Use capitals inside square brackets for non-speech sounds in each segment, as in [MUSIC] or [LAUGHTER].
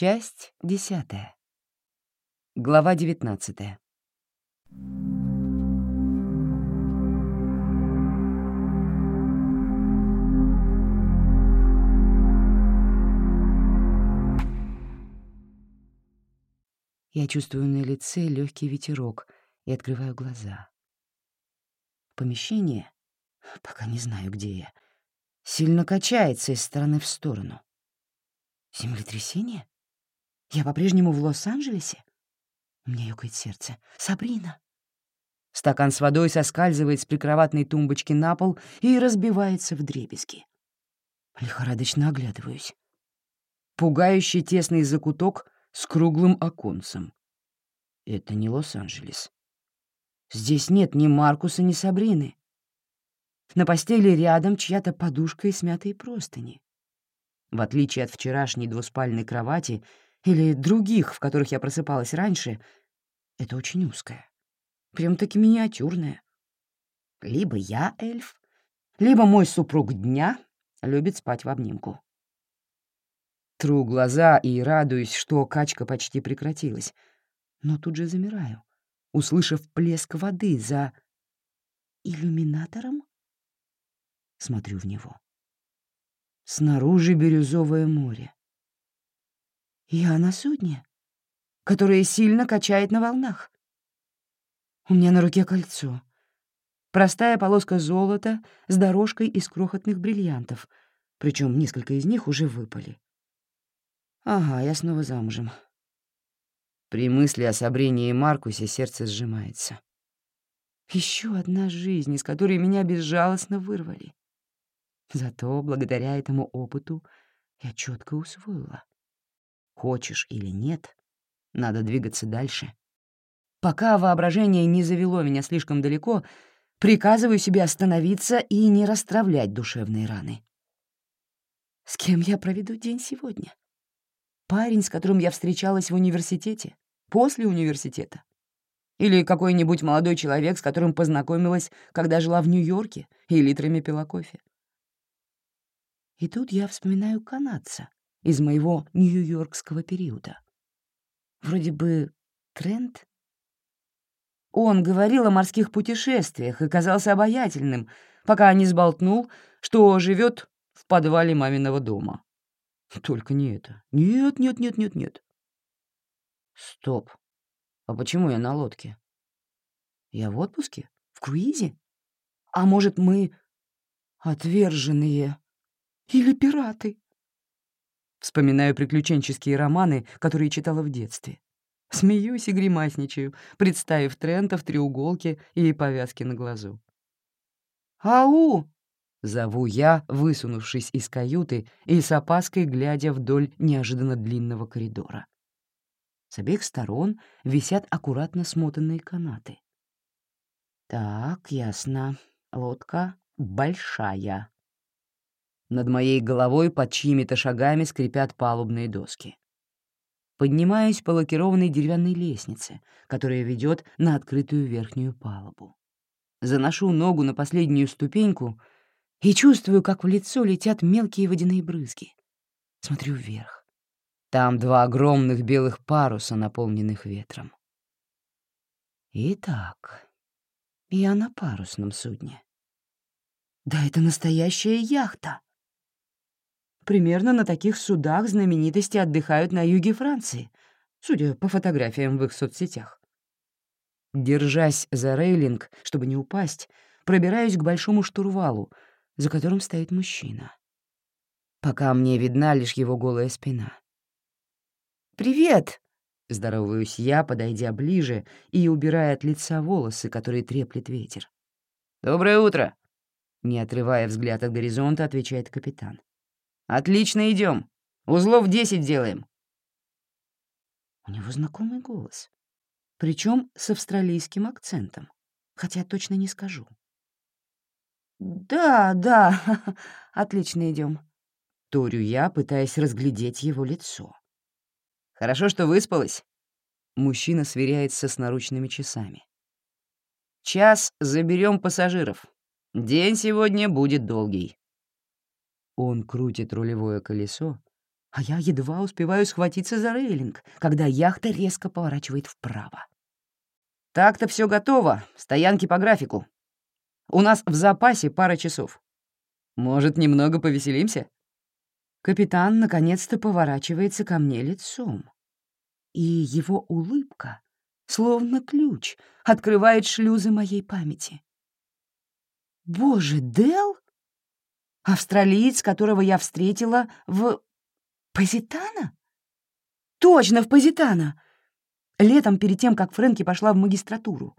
Часть десятая. Глава девятнадцатая. Я чувствую на лице легкий ветерок и открываю глаза. Помещение, пока не знаю, где я, сильно качается из стороны в сторону. Землетрясение? Я по-прежнему в Лос-Анджелесе? Меня ёкает сердце. Сабрина. Стакан с водой соскальзывает с прикроватной тумбочки на пол и разбивается в дребезги. Лихорадочно оглядываюсь. Пугающий тесный закуток с круглым оконцем. Это не Лос-Анджелес. Здесь нет ни Маркуса, ни Сабрины. На постели рядом чья-то подушка и смятые простыни. В отличие от вчерашней двуспальной кровати или других, в которых я просыпалась раньше, это очень узкая. Прям-таки миниатюрная. Либо я эльф, либо мой супруг дня любит спать в обнимку. Тру глаза и радуюсь, что качка почти прекратилась. Но тут же замираю, услышав плеск воды за иллюминатором. Смотрю в него. Снаружи бирюзовое море. Я на судне, которое сильно качает на волнах. У меня на руке кольцо. Простая полоска золота с дорожкой из крохотных бриллиантов, причем несколько из них уже выпали. Ага, я снова замужем. При мысли о Сабрине Маркусе сердце сжимается. Еще одна жизнь, из которой меня безжалостно вырвали. Зато благодаря этому опыту я четко усвоила. Хочешь или нет, надо двигаться дальше. Пока воображение не завело меня слишком далеко, приказываю себе остановиться и не расстравлять душевные раны. С кем я проведу день сегодня? Парень, с которым я встречалась в университете, после университета. Или какой-нибудь молодой человек, с которым познакомилась, когда жила в Нью-Йорке и литрами пила кофе. И тут я вспоминаю канадца из моего нью-йоркского периода. Вроде бы Трент. Он говорил о морских путешествиях и казался обаятельным, пока не сболтнул, что живет в подвале маминого дома. Только не это. Нет, нет, нет, нет, нет. Стоп. А почему я на лодке? Я в отпуске? В круизе? А может, мы отверженные или пираты? Вспоминаю приключенческие романы, которые читала в детстве. Смеюсь и гримасничаю, представив Трента в треуголке и повязке на глазу. «Ау!» Зову я, высунувшись из каюты и с опаской глядя вдоль неожиданно длинного коридора. С обеих сторон висят аккуратно смотанные канаты. Так, ясно. Лодка большая. Над моей головой под чьими-то шагами скрипят палубные доски. Поднимаюсь по лакированной деревянной лестнице, которая ведет на открытую верхнюю палубу. Заношу ногу на последнюю ступеньку — и чувствую, как в лицо летят мелкие водяные брызги. Смотрю вверх. Там два огромных белых паруса, наполненных ветром. Итак, я на парусном судне. Да это настоящая яхта. Примерно на таких судах знаменитости отдыхают на юге Франции, судя по фотографиям в их соцсетях. Держась за рейлинг, чтобы не упасть, пробираюсь к большому штурвалу, за которым стоит мужчина. Пока мне видна лишь его голая спина. «Привет!» — здороваюсь я, подойдя ближе и убирая от лица волосы, которые треплет ветер. «Доброе утро!» — не отрывая взгляд от горизонта, отвечает капитан. «Отлично идем. Узлов десять делаем». У него знакомый голос, причем с австралийским акцентом, хотя точно не скажу. «Да, да, [LAUGHS] отлично идем. Торю я, пытаясь разглядеть его лицо. «Хорошо, что выспалась?» Мужчина сверяется с наручными часами. «Час заберем пассажиров. День сегодня будет долгий». Он крутит рулевое колесо, а я едва успеваю схватиться за рейлинг, когда яхта резко поворачивает вправо. «Так-то все готово, стоянки по графику. У нас в запасе пара часов. Может, немного повеселимся?» Капитан наконец-то поворачивается ко мне лицом. И его улыбка, словно ключ, открывает шлюзы моей памяти. «Боже, Дел? Австралиец, которого я встретила в... Позитана? Точно, в Позитана! Летом, перед тем, как Фрэнки пошла в магистратуру.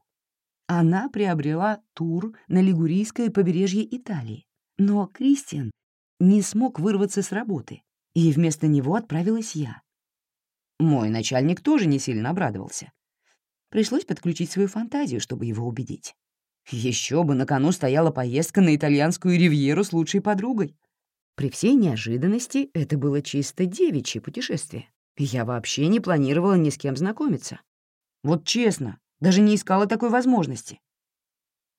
Она приобрела тур на Лигурийское побережье Италии. Но Кристиан не смог вырваться с работы, и вместо него отправилась я. Мой начальник тоже не сильно обрадовался. Пришлось подключить свою фантазию, чтобы его убедить. Еще бы на кону стояла поездка на итальянскую ривьеру с лучшей подругой. При всей неожиданности это было чисто девичье путешествие. Я вообще не планировала ни с кем знакомиться. Вот честно, даже не искала такой возможности.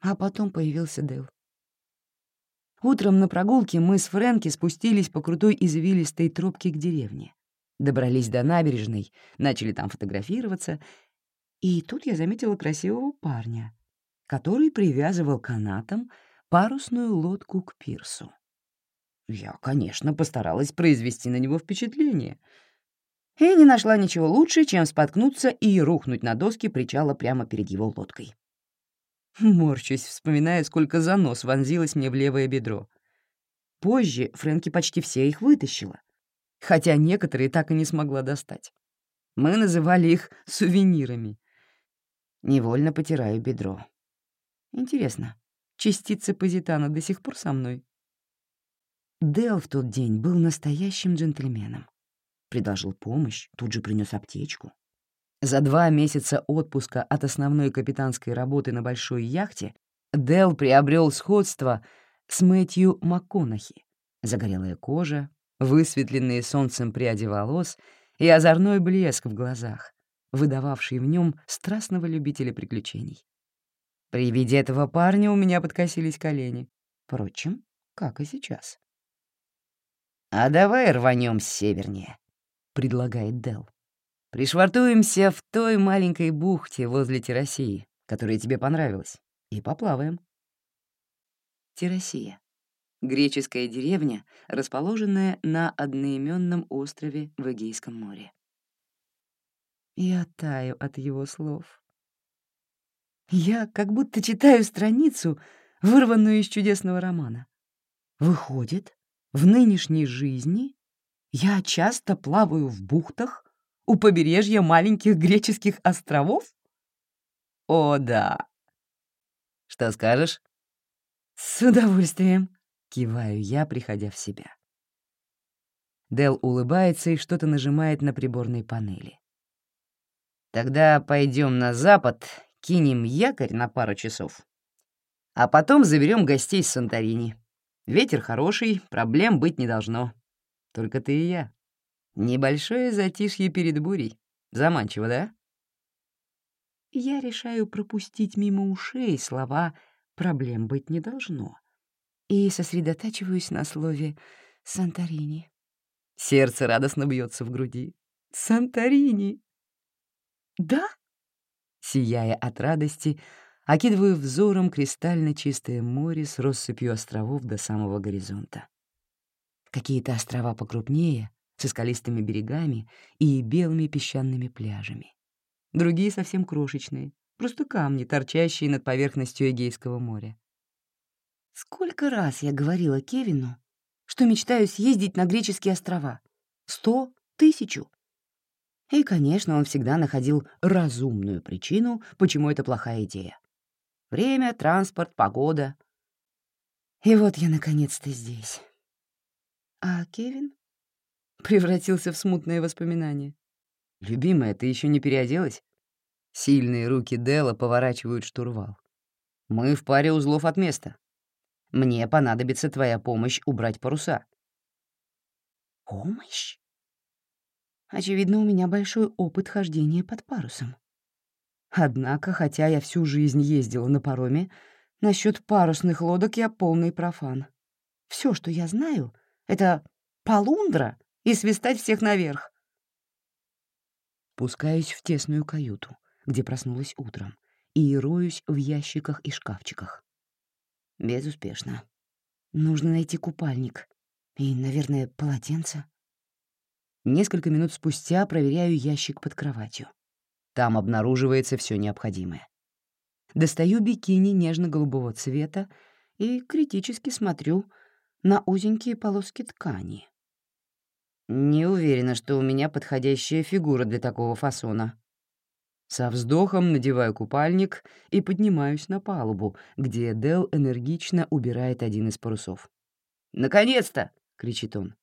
А потом появился Дэл. Утром на прогулке мы с Фрэнки спустились по крутой извилистой тропке к деревне. Добрались до набережной, начали там фотографироваться, и тут я заметила красивого парня, который привязывал канатом парусную лодку к пирсу. Я, конечно, постаралась произвести на него впечатление и не нашла ничего лучше, чем споткнуться и рухнуть на доски причала прямо перед его лодкой. Морчусь, вспоминая, сколько занос вонзилось мне в левое бедро. Позже Фрэнки почти все их вытащила, хотя некоторые так и не смогла достать. Мы называли их сувенирами. Невольно потираю бедро. Интересно, частицы позитана до сих пор со мной? Дэл в тот день был настоящим джентльменом. Предложил помощь, тут же принес аптечку. За два месяца отпуска от основной капитанской работы на большой яхте Дел приобрел сходство с Мэтью МакКонахи. Загорелая кожа, высветленные солнцем пряди волос и озорной блеск в глазах, выдававший в нем страстного любителя приключений. При виде этого парня у меня подкосились колени. Впрочем, как и сейчас. «А давай рванем севернее», — предлагает Дел. Пришвартуемся в той маленькой бухте возле Террасии, которая тебе понравилась, и поплаваем. Террасия — греческая деревня, расположенная на одноименном острове в Эгейском море. Я таю от его слов. Я как будто читаю страницу, вырванную из чудесного романа. Выходит, в нынешней жизни я часто плаваю в бухтах, у побережья маленьких греческих островов? О, да. Что скажешь? С удовольствием, киваю я, приходя в себя. Дел улыбается и что-то нажимает на приборной панели. Тогда пойдем на запад, кинем якорь на пару часов, а потом заберем гостей с Санторини. Ветер хороший, проблем быть не должно. Только ты и я. Небольшое затишье перед бурей. Заманчиво, да? Я решаю пропустить мимо ушей слова «проблем быть не должно» и сосредотачиваюсь на слове «Санторини». Сердце радостно бьется в груди. «Санторини!» «Да?» Сияя от радости, окидываю взором кристально чистое море с россыпью островов до самого горизонта. Какие-то острова покрупнее, со скалистыми берегами и белыми песчаными пляжами. Другие совсем крошечные, просто камни, торчащие над поверхностью Эгейского моря. Сколько раз я говорила Кевину, что мечтаю съездить на греческие острова? Сто? Тысячу? И, конечно, он всегда находил разумную причину, почему это плохая идея. Время, транспорт, погода. И вот я наконец-то здесь. А Кевин? превратился в смутное воспоминание. «Любимая, ты еще не переоделась?» Сильные руки Дела поворачивают штурвал. «Мы в паре узлов от места. Мне понадобится твоя помощь убрать паруса». «Помощь?» Очевидно, у меня большой опыт хождения под парусом. Однако, хотя я всю жизнь ездила на пароме, насчет парусных лодок я полный профан. Все, что я знаю, — это полундра и свистать всех наверх. Пускаюсь в тесную каюту, где проснулась утром, и роюсь в ящиках и шкафчиках. Безуспешно. Нужно найти купальник и, наверное, полотенце. Несколько минут спустя проверяю ящик под кроватью. Там обнаруживается все необходимое. Достаю бикини нежно-голубого цвета и критически смотрю на узенькие полоски ткани. Не уверена, что у меня подходящая фигура для такого фасона. Со вздохом надеваю купальник и поднимаюсь на палубу, где Дел энергично убирает один из парусов. «Наконец-то!» — кричит он.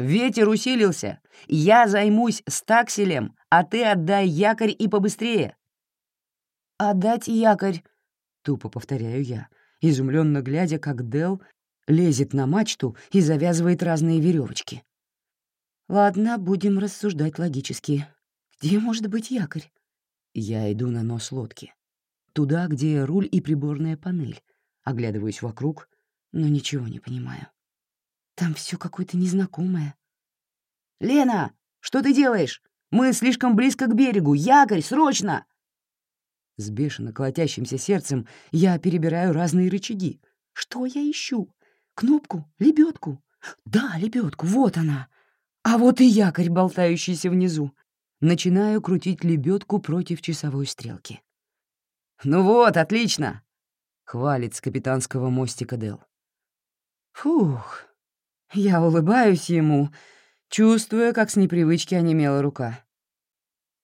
«Ветер усилился! Я займусь стакселем, а ты отдай якорь и побыстрее!» «Отдать якорь!» — тупо повторяю я, изумленно глядя, как Дел лезет на мачту и завязывает разные веревочки. «Ладно, будем рассуждать логически. Где может быть якорь?» Я иду на нос лодки. Туда, где руль и приборная панель. Оглядываюсь вокруг, но ничего не понимаю. Там все какое-то незнакомое. «Лена, что ты делаешь? Мы слишком близко к берегу. Якорь, срочно!» С бешено колотящимся сердцем я перебираю разные рычаги. Что я ищу? Кнопку? Лебедку? Да, лебедку, вот она. А вот и якорь, болтающийся внизу. Начинаю крутить лебедку против часовой стрелки. «Ну вот, отлично!» — хвалит с капитанского мостика Дел. Фух, я улыбаюсь ему, чувствуя, как с непривычки онемела рука.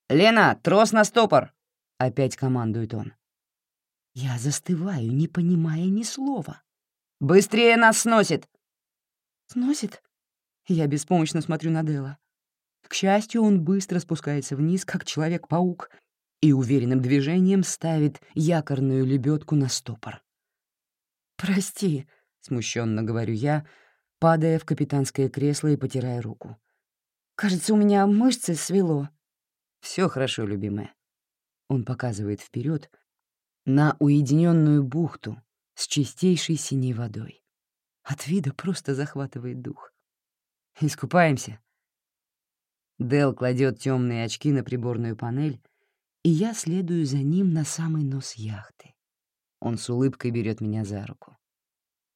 «Лена, трос на стопор!» — опять командует он. Я застываю, не понимая ни слова. «Быстрее нас сносит!» «Сносит?» Я беспомощно смотрю на Дела. К счастью, он быстро спускается вниз, как Человек-паук, и уверенным движением ставит якорную лебедку на стопор. «Прости», — смущенно говорю я, падая в капитанское кресло и потирая руку. «Кажется, у меня мышцы свело». Все хорошо, любимая». Он показывает вперед на уединенную бухту с чистейшей синей водой. От вида просто захватывает дух. «Искупаемся?» Дел кладет темные очки на приборную панель, и я следую за ним на самый нос яхты. Он с улыбкой берет меня за руку.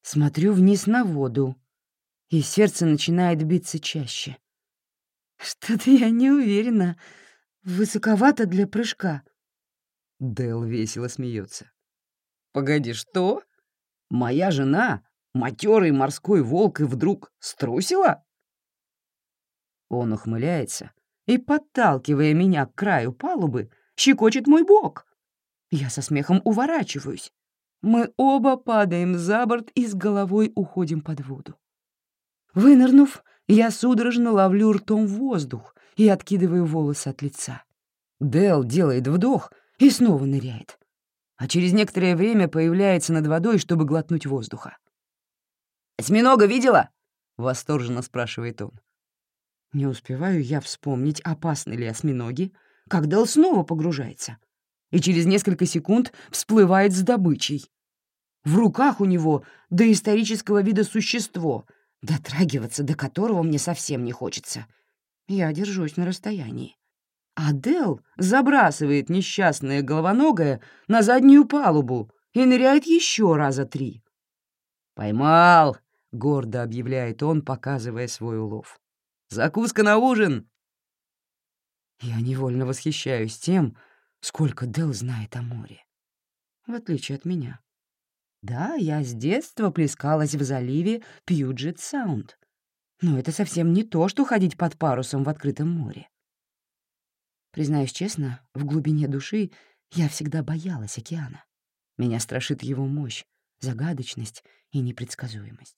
Смотрю вниз на воду, и сердце начинает биться чаще. Что-то я не уверена. Высоковато для прыжка. Дел весело смеется. «Погоди, что? Моя жена, матерый морской волк, и вдруг струсила?» Он ухмыляется и, подталкивая меня к краю палубы, щекочет мой бок. Я со смехом уворачиваюсь. Мы оба падаем за борт и с головой уходим под воду. Вынырнув, я судорожно ловлю ртом воздух и откидываю волосы от лица. Дел делает вдох и снова ныряет, а через некоторое время появляется над водой, чтобы глотнуть воздуха. «Осьминога видела?» — восторженно спрашивает он. Не успеваю я вспомнить, опасны ли осьминоги, как Дел снова погружается и через несколько секунд всплывает с добычей. В руках у него доисторического вида существо, дотрагиваться до которого мне совсем не хочется. Я держусь на расстоянии. А Дел забрасывает несчастное головоногое на заднюю палубу и ныряет еще раза три. «Поймал!» — гордо объявляет он, показывая свой улов. Закуска на ужин!» Я невольно восхищаюсь тем, сколько Дел знает о море. В отличие от меня. Да, я с детства плескалась в заливе Пьюджет-Саунд. Но это совсем не то, что ходить под парусом в открытом море. Признаюсь честно, в глубине души я всегда боялась океана. Меня страшит его мощь, загадочность и непредсказуемость.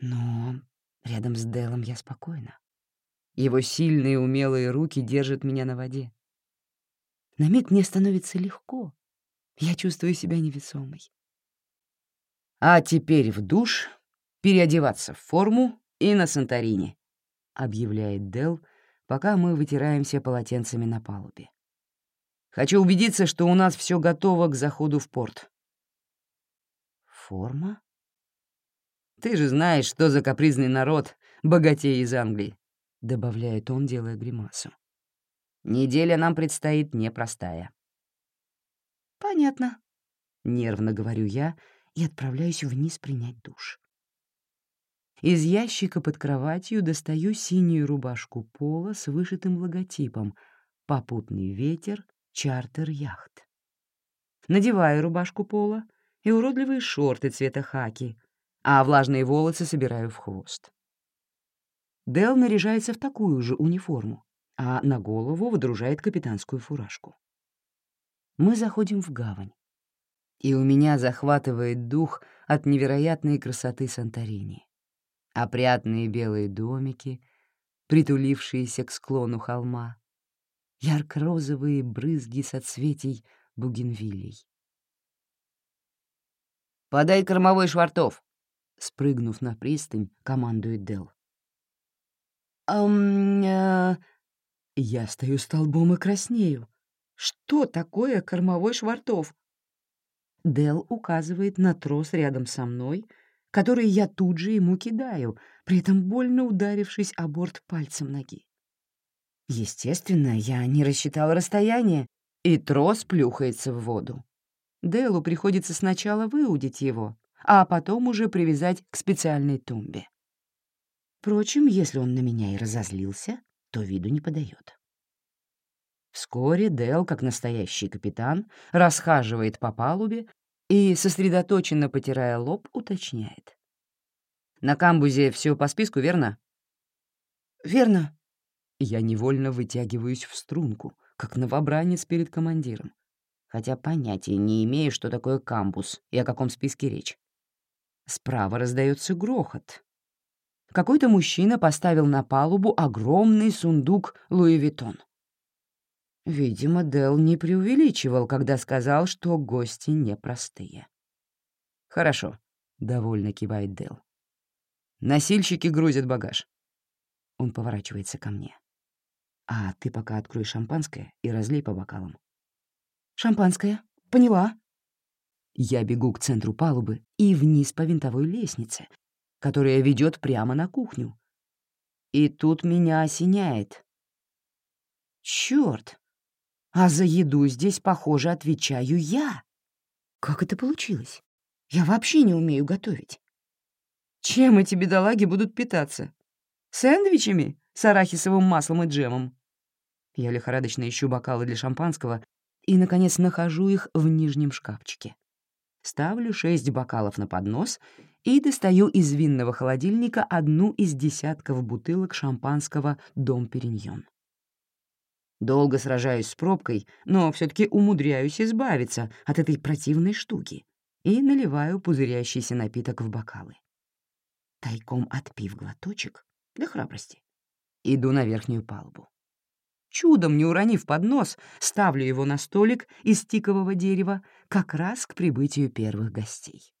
Но Рядом с Делом я спокойна. Его сильные умелые руки держат меня на воде. На миг мне становится легко. Я чувствую себя невесомой. «А теперь в душ, переодеваться в форму и на Санторини», — объявляет Дел, пока мы вытираемся полотенцами на палубе. «Хочу убедиться, что у нас все готово к заходу в порт». «Форма?» Ты же знаешь, что за капризный народ, богатей из Англии. — добавляет он, делая гримасу. «Неделя нам предстоит непростая». «Понятно», — нервно говорю я и отправляюсь вниз принять душ. Из ящика под кроватью достаю синюю рубашку пола с вышитым логотипом «Попутный ветер, чартер яхт». Надеваю рубашку пола и уродливые шорты цвета хаки, а влажные волосы собираю в хвост. Дел наряжается в такую же униформу, а на голову выдружает капитанскую фуражку. Мы заходим в гавань, и у меня захватывает дух от невероятной красоты Санторини. Опрятные белые домики, притулившиеся к склону холма, ярко-розовые брызги соцветий бугенвилей. «Подай кормовой швартов!» Спрыгнув на пристань, командует Дел. «Ам... Э... Я стою столбом и краснею. Что такое кормовой швартов? Дел указывает на трос рядом со мной, который я тут же ему кидаю, при этом больно ударившись о борт пальцем ноги. Естественно, я не рассчитал расстояние, и трос плюхается в воду. Делу приходится сначала выудить его, а потом уже привязать к специальной тумбе. Впрочем, если он на меня и разозлился, то виду не подает. Вскоре Дел, как настоящий капитан, расхаживает по палубе и, сосредоточенно потирая лоб, уточняет. «На камбузе все по списку, верно?» «Верно». Я невольно вытягиваюсь в струнку, как новобранец перед командиром, хотя понятия не имею, что такое камбуз и о каком списке речь. Справа раздается грохот. Какой-то мужчина поставил на палубу огромный сундук Луи Виттон. Видимо, Дел не преувеличивал, когда сказал, что гости непростые. «Хорошо», — довольно кивает Дел. «Носильщики грузят багаж». Он поворачивается ко мне. «А ты пока открой шампанское и разлей по бокалам». «Шампанское? Поняла». Я бегу к центру палубы и вниз по винтовой лестнице, которая ведет прямо на кухню. И тут меня осеняет. Черт! А за еду здесь, похоже, отвечаю я. Как это получилось? Я вообще не умею готовить. Чем эти бедолаги будут питаться? Сэндвичами с арахисовым маслом и джемом? Я лихорадочно ищу бокалы для шампанского и, наконец, нахожу их в нижнем шкафчике. Ставлю шесть бокалов на поднос и достаю из винного холодильника одну из десятков бутылок шампанского «Дом Периньон». Долго сражаюсь с пробкой, но все таки умудряюсь избавиться от этой противной штуки и наливаю пузырящийся напиток в бокалы. Тайком отпив глоточек для храбрости, иду на верхнюю палубу. Чудом не уронив поднос, ставлю его на столик из тикового дерева как раз к прибытию первых гостей.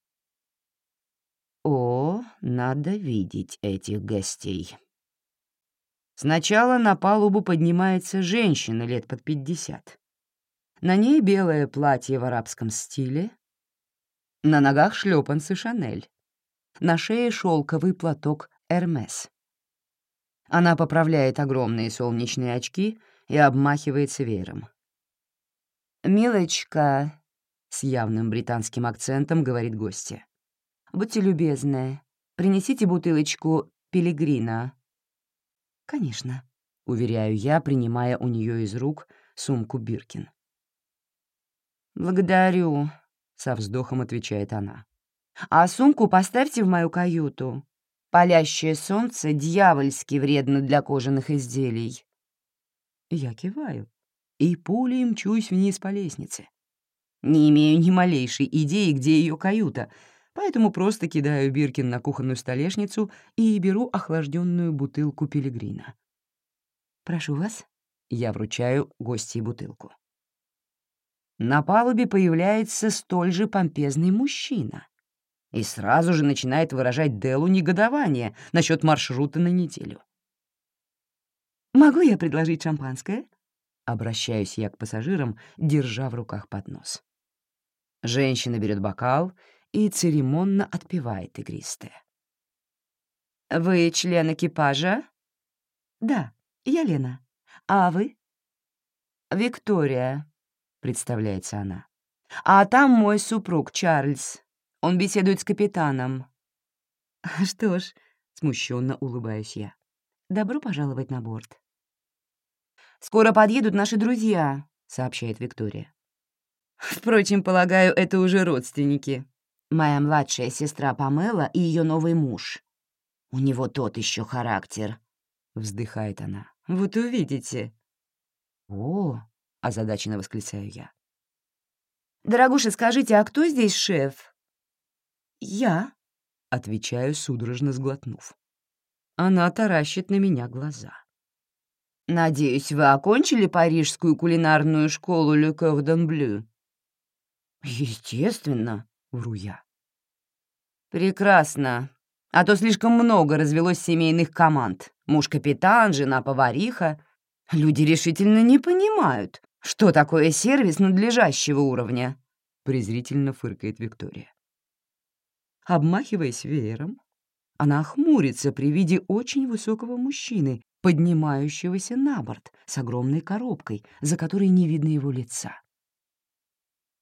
О, надо видеть этих гостей. Сначала на палубу поднимается женщина лет под пятьдесят. На ней белое платье в арабском стиле, на ногах шлепанцы Шанель, на шее шелковый платок Эрмес. Она поправляет огромные солнечные очки и обмахивается веером. «Милочка», — с явным британским акцентом говорит гостья, — «будьте любезны, принесите бутылочку пилигрина». «Конечно», — уверяю я, принимая у нее из рук сумку Биркин. «Благодарю», — со вздохом отвечает она. «А сумку поставьте в мою каюту. Палящее солнце дьявольски вредно для кожаных изделий». Я киваю и пулей мчусь вниз по лестнице. Не имею ни малейшей идеи, где ее каюта, поэтому просто кидаю Биркин на кухонную столешницу и беру охлажденную бутылку пилигрина. «Прошу вас», — я вручаю гостье бутылку. На палубе появляется столь же помпезный мужчина и сразу же начинает выражать Делу негодование насчет маршрута на неделю. «Могу я предложить шампанское?» Обращаюсь я к пассажирам, держа в руках поднос. Женщина берет бокал и церемонно отпивает игристое. «Вы член экипажа?» Да, я Лена. А вы? Виктория, представляется она. А там мой супруг Чарльз. Он беседует с капитаном. Что ж, смущенно улыбаюсь я. Добро пожаловать на борт. «Скоро подъедут наши друзья», — сообщает Виктория. «Впрочем, полагаю, это уже родственники. Моя младшая сестра Памела и ее новый муж. У него тот еще характер», — вздыхает она. «Вот увидите». «О!» — озадаченно восклицаю я. «Дорогуша, скажите, а кто здесь шеф?» «Я», — отвечаю, судорожно сглотнув. Она таращит на меня глаза. «Надеюсь, вы окончили парижскую кулинарную школу «Le Cordon Bleu»?» «Естественно», — вру я. «Прекрасно. А то слишком много развелось семейных команд. Муж-капитан, жена-повариха. Люди решительно не понимают, что такое сервис надлежащего уровня», — презрительно фыркает Виктория. Обмахиваясь веером, она хмурится при виде очень высокого мужчины, поднимающегося на борт с огромной коробкой, за которой не видно его лица.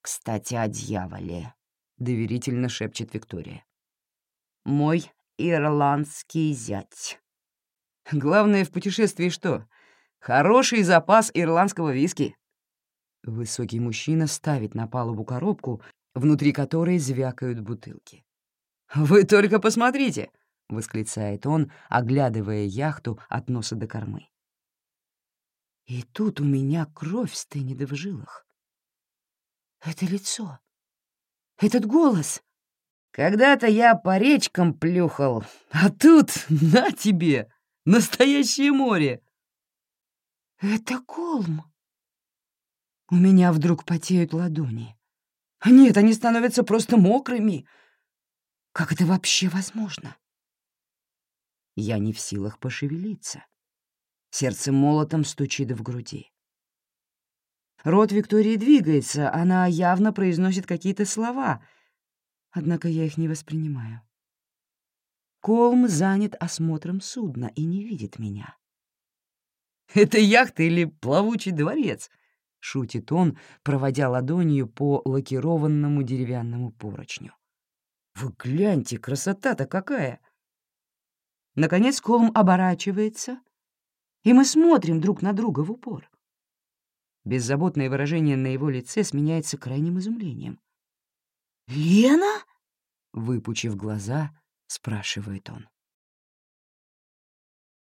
«Кстати, о дьяволе», — доверительно шепчет Виктория. «Мой ирландский зять». «Главное в путешествии что? Хороший запас ирландского виски». Высокий мужчина ставит на палубу коробку, внутри которой звякают бутылки. «Вы только посмотрите! — восклицает он, оглядывая яхту от носа до кормы. И тут у меня кровь стынет в жилах. Это лицо. Этот голос. Когда-то я по речкам плюхал, а тут, [LAUGHS] на тебе, настоящее море. Это Колм. У меня вдруг потеют ладони. Нет, они становятся просто мокрыми. Как это вообще возможно? Я не в силах пошевелиться. Сердце молотом стучит в груди. Рот Виктории двигается, она явно произносит какие-то слова, однако я их не воспринимаю. Колм занят осмотром судна и не видит меня. «Это яхта или плавучий дворец?» — шутит он, проводя ладонью по лакированному деревянному поручню. «Вы гляньте, красота-то какая!» Наконец Колм оборачивается, и мы смотрим друг на друга в упор. Беззаботное выражение на его лице сменяется крайним изумлением. «Лена?» — выпучив глаза, спрашивает он.